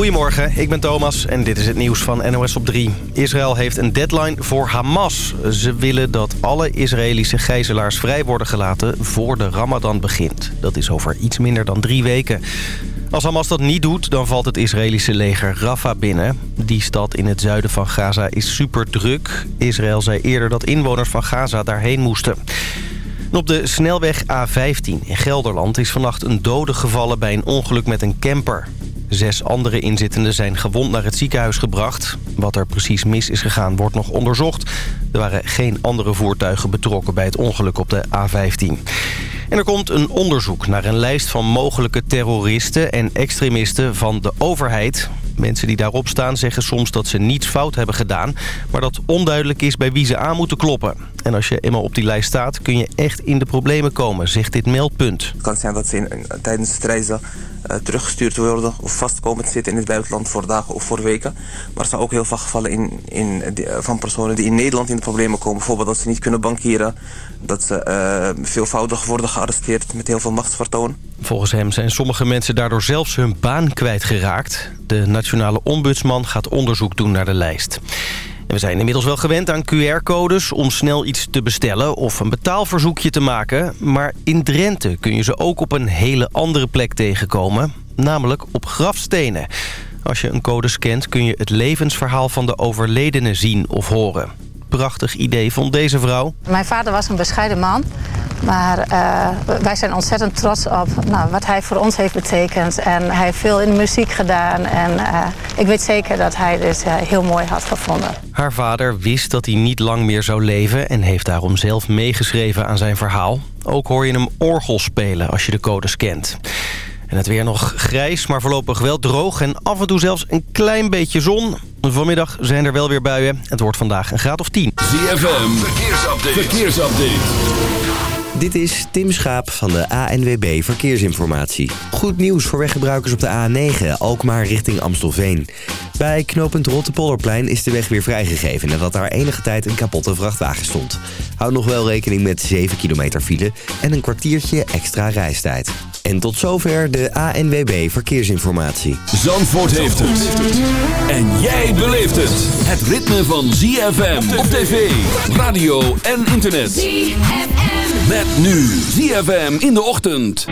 Goedemorgen, ik ben Thomas en dit is het nieuws van NOS op 3. Israël heeft een deadline voor Hamas. Ze willen dat alle Israëlische gijzelaars vrij worden gelaten voor de Ramadan begint. Dat is over iets minder dan drie weken. Als Hamas dat niet doet, dan valt het Israëlische leger Rafah binnen. Die stad in het zuiden van Gaza is super druk. Israël zei eerder dat inwoners van Gaza daarheen moesten. Op de snelweg A15 in Gelderland is vannacht een dode gevallen bij een ongeluk met een camper. Zes andere inzittenden zijn gewond naar het ziekenhuis gebracht. Wat er precies mis is gegaan wordt nog onderzocht. Er waren geen andere voertuigen betrokken bij het ongeluk op de A15. En er komt een onderzoek naar een lijst van mogelijke terroristen en extremisten van de overheid. Mensen die daarop staan zeggen soms dat ze niets fout hebben gedaan... maar dat onduidelijk is bij wie ze aan moeten kloppen. En als je eenmaal op die lijst staat kun je echt in de problemen komen, zegt dit meldpunt. Het kan zijn dat ze in, tijdens het reizen teruggestuurd worden of vastkomen te zitten in het buitenland voor dagen of voor weken. Maar er zijn ook heel veel gevallen in, in, eh, van personen die in Nederland in problemen komen. Bijvoorbeeld dat ze niet kunnen bankieren, dat ze uh, veelvoudig worden gearresteerd met heel veel machtsvertoon. Volgens hem zijn sommige mensen daardoor zelfs hun baan kwijtgeraakt. De nationale ombudsman gaat onderzoek doen naar de lijst we zijn inmiddels wel gewend aan QR-codes om snel iets te bestellen of een betaalverzoekje te maken. Maar in Drenthe kun je ze ook op een hele andere plek tegenkomen, namelijk op grafstenen. Als je een code scant kun je het levensverhaal van de overledene zien of horen prachtig idee vond deze vrouw. Mijn vader was een bescheiden man. Maar uh, wij zijn ontzettend trots op nou, wat hij voor ons heeft betekend. En hij heeft veel in de muziek gedaan. En uh, ik weet zeker dat hij dit uh, heel mooi had gevonden. Haar vader wist dat hij niet lang meer zou leven... en heeft daarom zelf meegeschreven aan zijn verhaal. Ook hoor je hem orgel spelen als je de codes kent. En het weer nog grijs, maar voorlopig wel droog en af en toe zelfs een klein beetje zon. Vanmiddag zijn er wel weer buien. Het wordt vandaag een graad of 10. ZFM, verkeersupdate. verkeersupdate. Dit is Tim Schaap van de ANWB Verkeersinformatie. Goed nieuws voor weggebruikers op de A9, Alkmaar richting Amstelveen. Bij knooppunt Rottepolderplein is de weg weer vrijgegeven... nadat daar enige tijd een kapotte vrachtwagen stond. Houd nog wel rekening met 7 kilometer file en een kwartiertje extra reistijd. En tot zover de ANWB Verkeersinformatie. Zandvoort heeft het. En jij beleeft het. Het ritme van ZFM op tv, radio en internet. ZFM. Met nu ZFM in de ochtend. The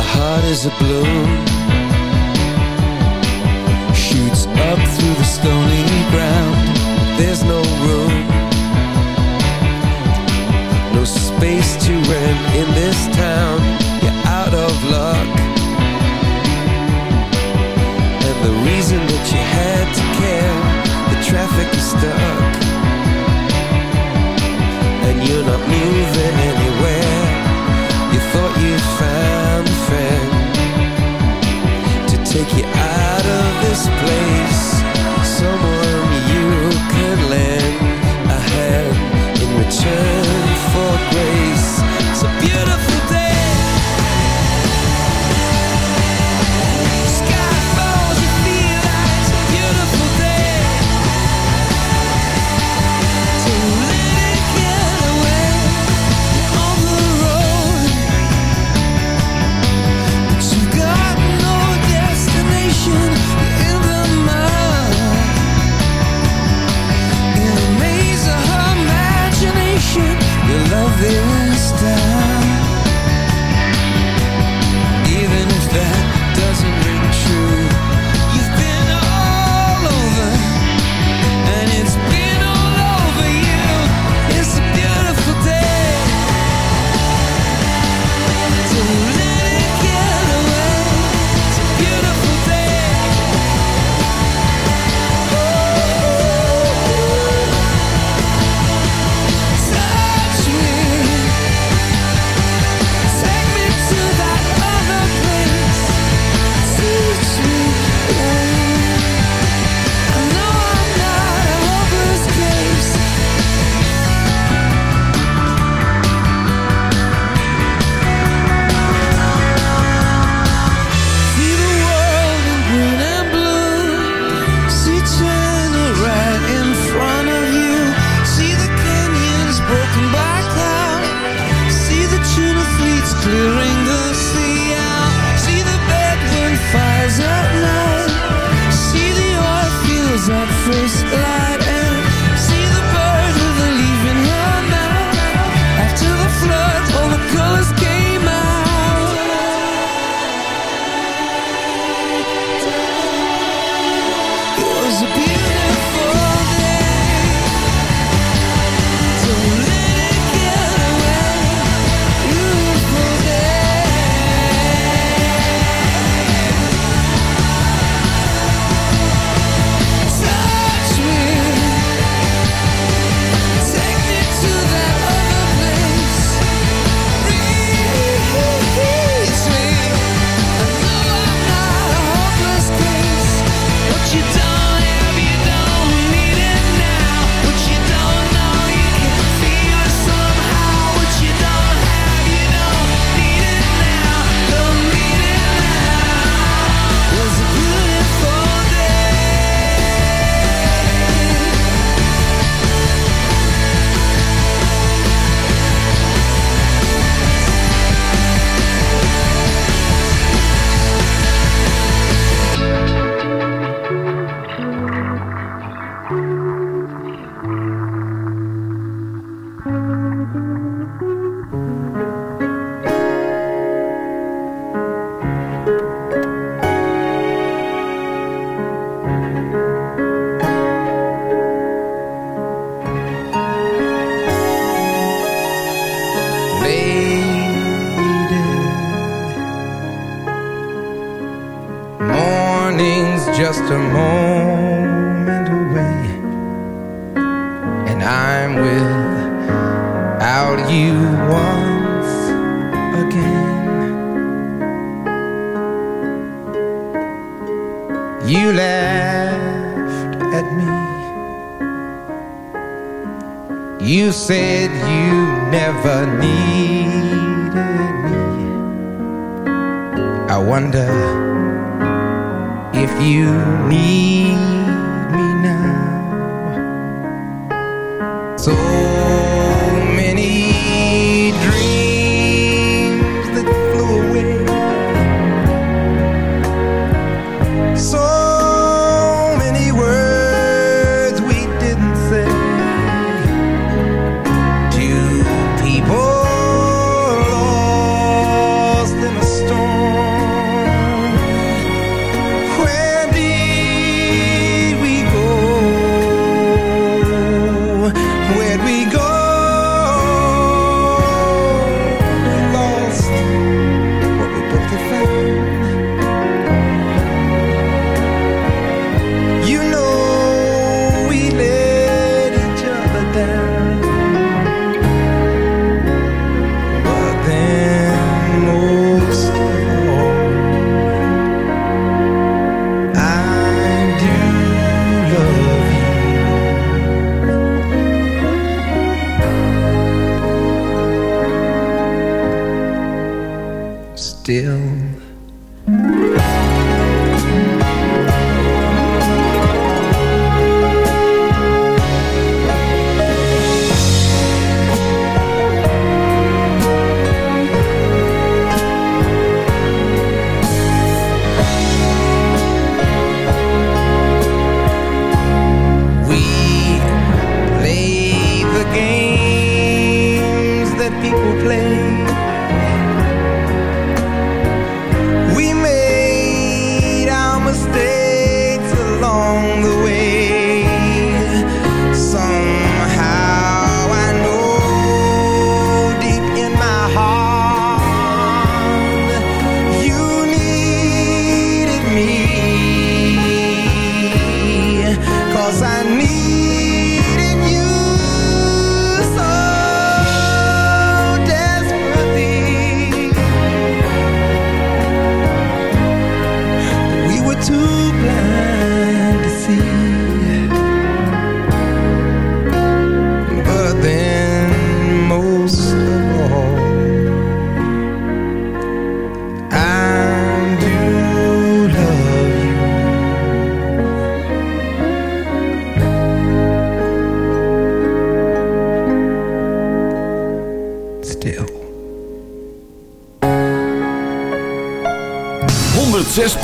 heart is a blue up through the stony ground. There's no room. No space to rent in this town out of luck. And the reason that you had to care The traffic is stuck. And you're not moving anywhere. You thought you'd found a friend To take you out of this place. Someone you can lend a hand In return for grace.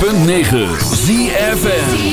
106.9 ZFN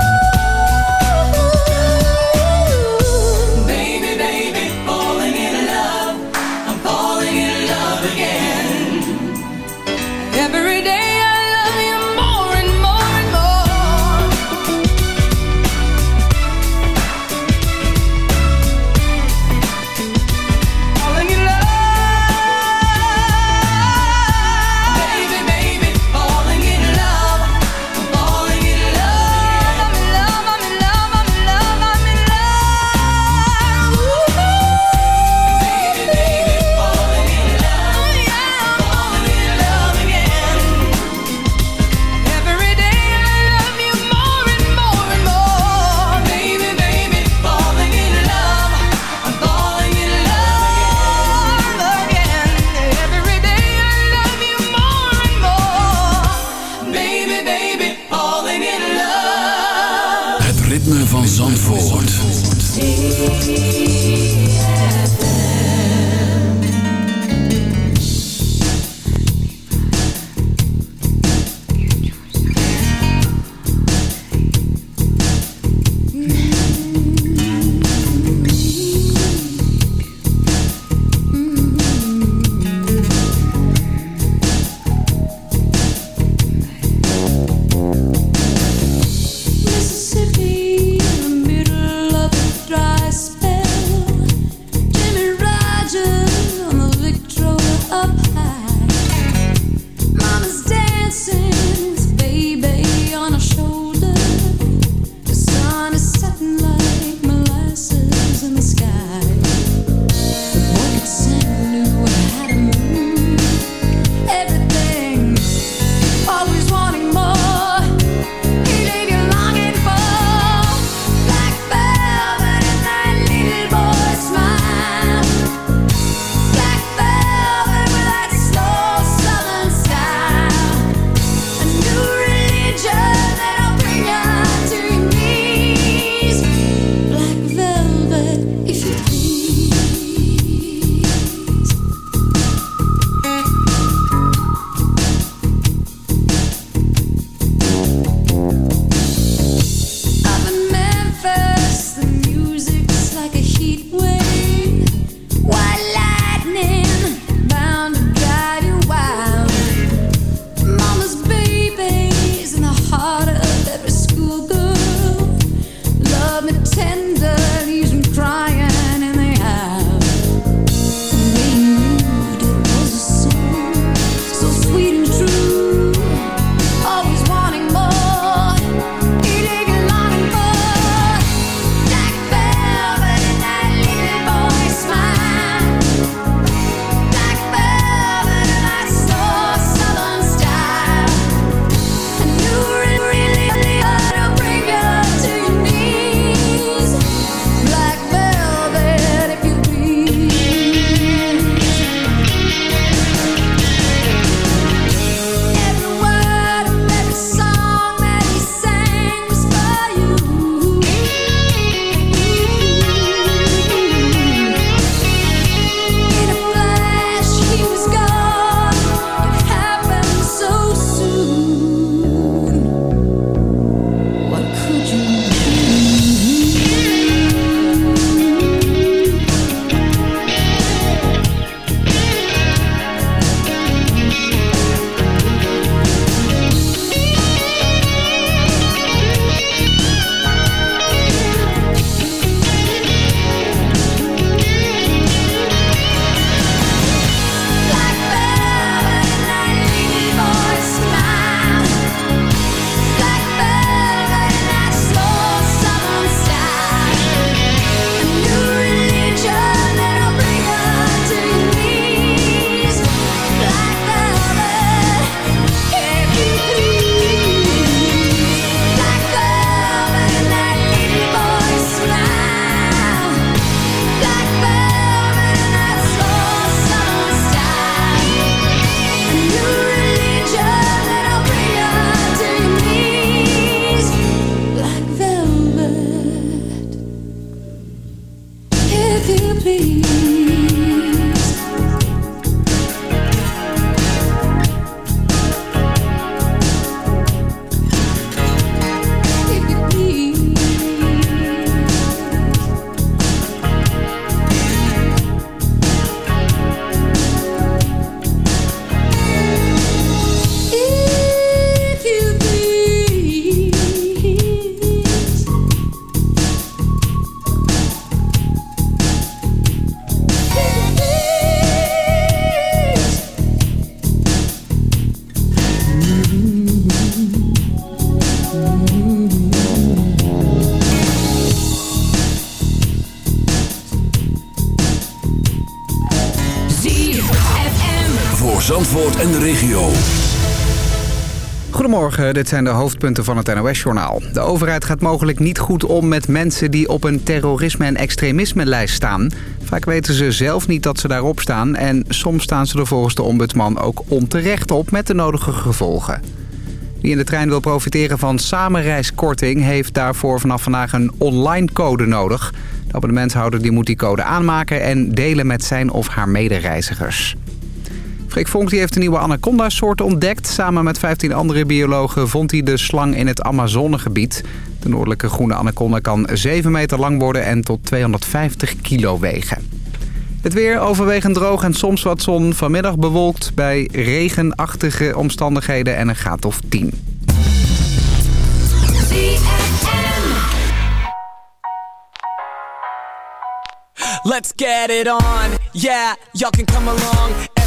Dit zijn de hoofdpunten van het NOS-journaal. De overheid gaat mogelijk niet goed om met mensen die op een terrorisme- en extremisme-lijst staan. Vaak weten ze zelf niet dat ze daarop staan... en soms staan ze er volgens de ombudsman ook onterecht op met de nodige gevolgen. Wie in de trein wil profiteren van samenreiskorting... heeft daarvoor vanaf vandaag een online code nodig. De abonnementhouder die moet die code aanmaken en delen met zijn of haar medereizigers. Freek Vonk heeft een nieuwe anaconda-soort ontdekt. Samen met 15 andere biologen vond hij de slang in het Amazonegebied. De noordelijke groene anaconda kan 7 meter lang worden en tot 250 kilo wegen. Het weer overwegend droog en soms wat zon. Vanmiddag bewolkt bij regenachtige omstandigheden en een graad of 10. Let's get it on. Yeah, y'all can come along.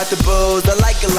homie the booze,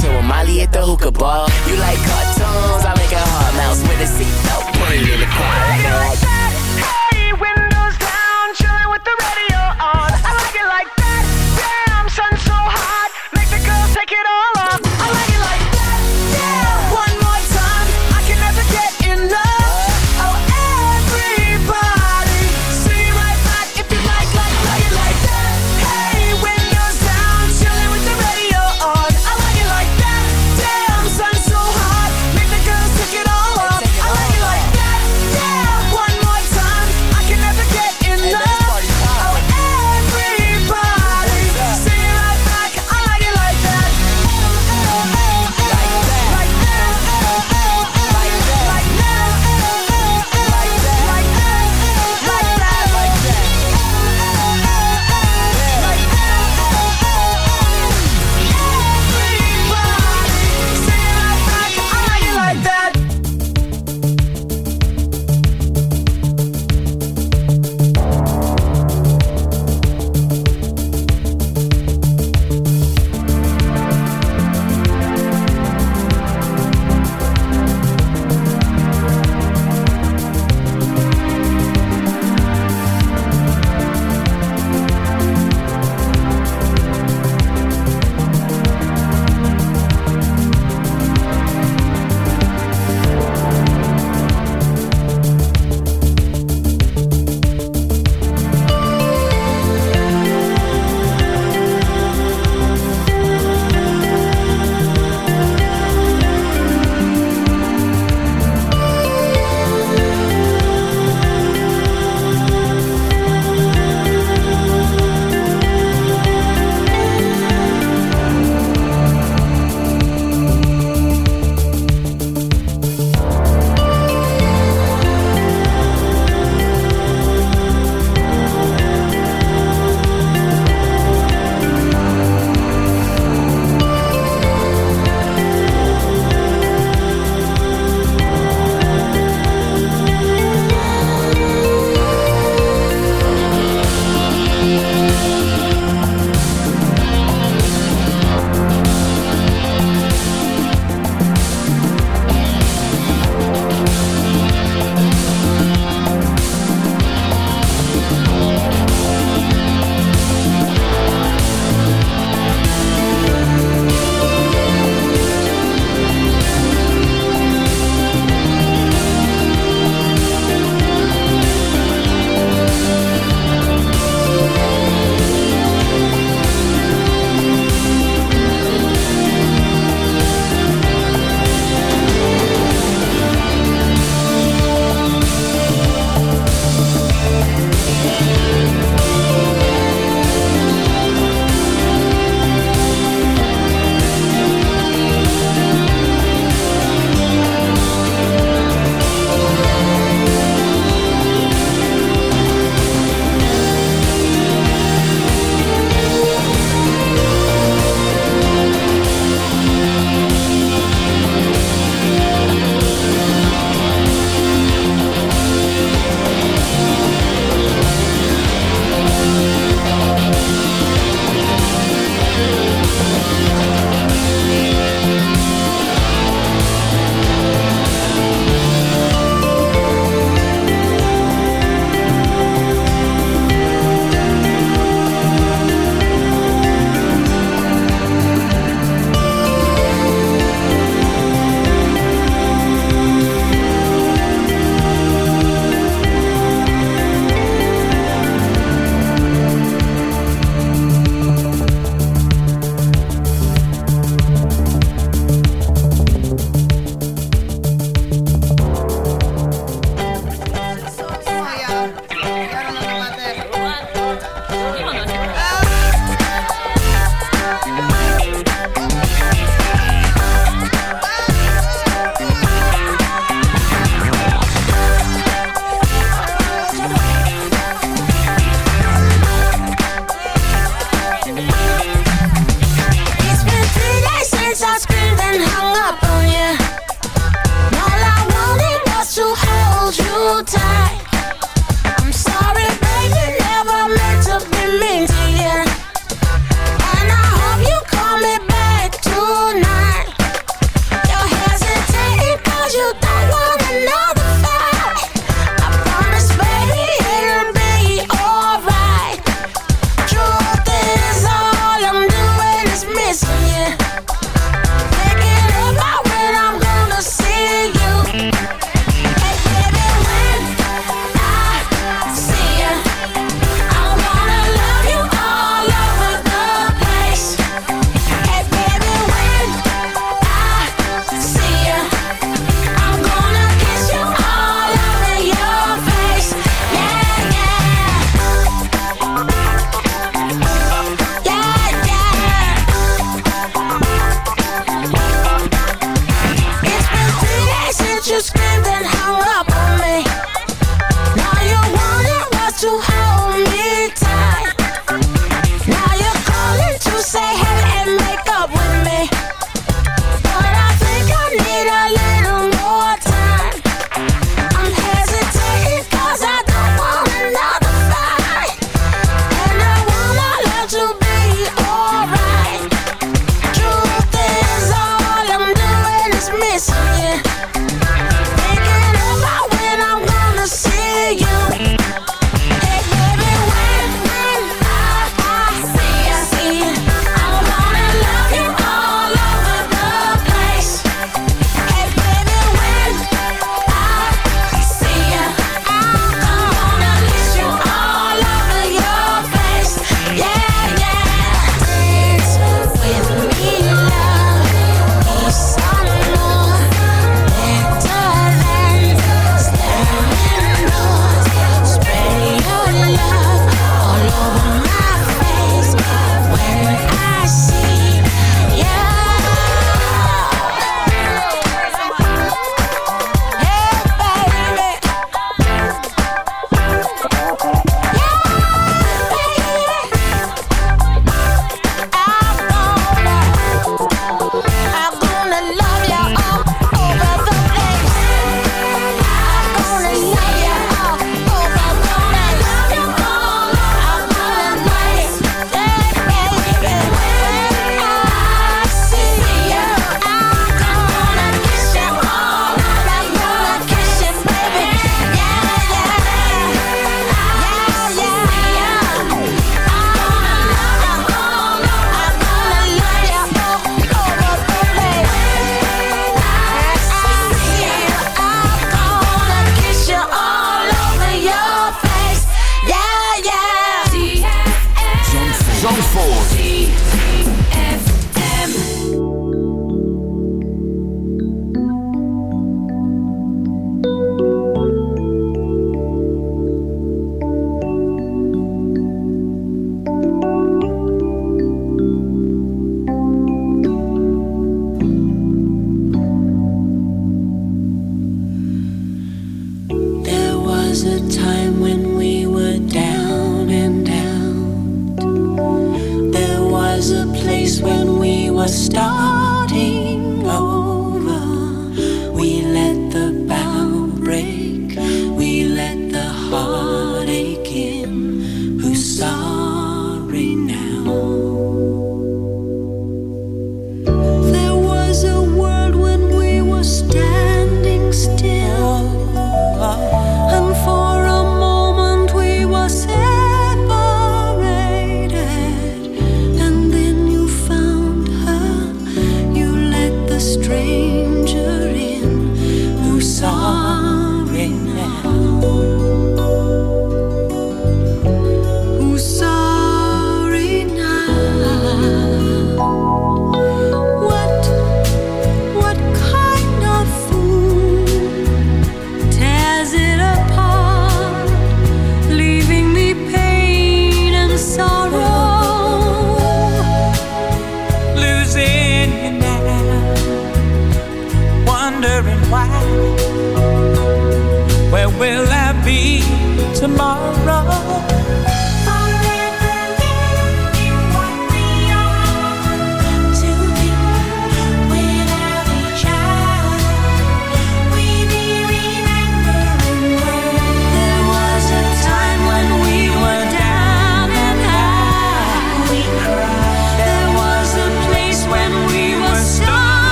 chill with Molly at the hookah bar. You like cartoons? I make a hard mouse with a seatbelt. Put it in the car. I like it like that. Hey, windows down, chilling with the radio on. I like it like that. Damn, sun so hot, make the girls take it off.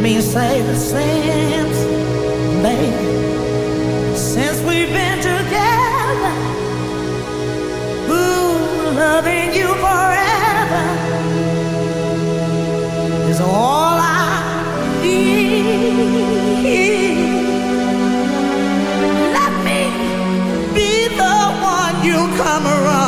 me say the same, baby, since we've been together. Ooh, loving you forever is all I need. Let me be the one you come around.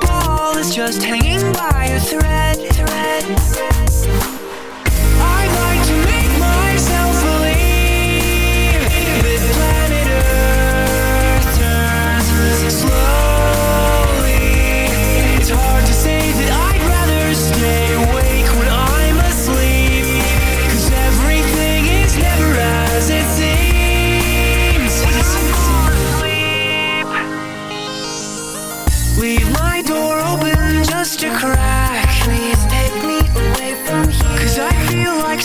ball is just hanging by a thread. thread.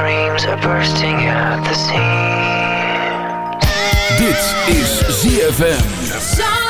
Dreams are bursting at the seams. Dit is ZFM.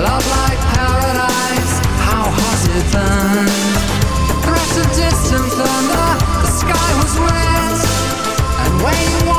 Love like paradise, how hot it burned. Threat of distant thunder, the sky was red. And when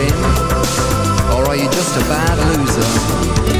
win? Or are you just a bad loser?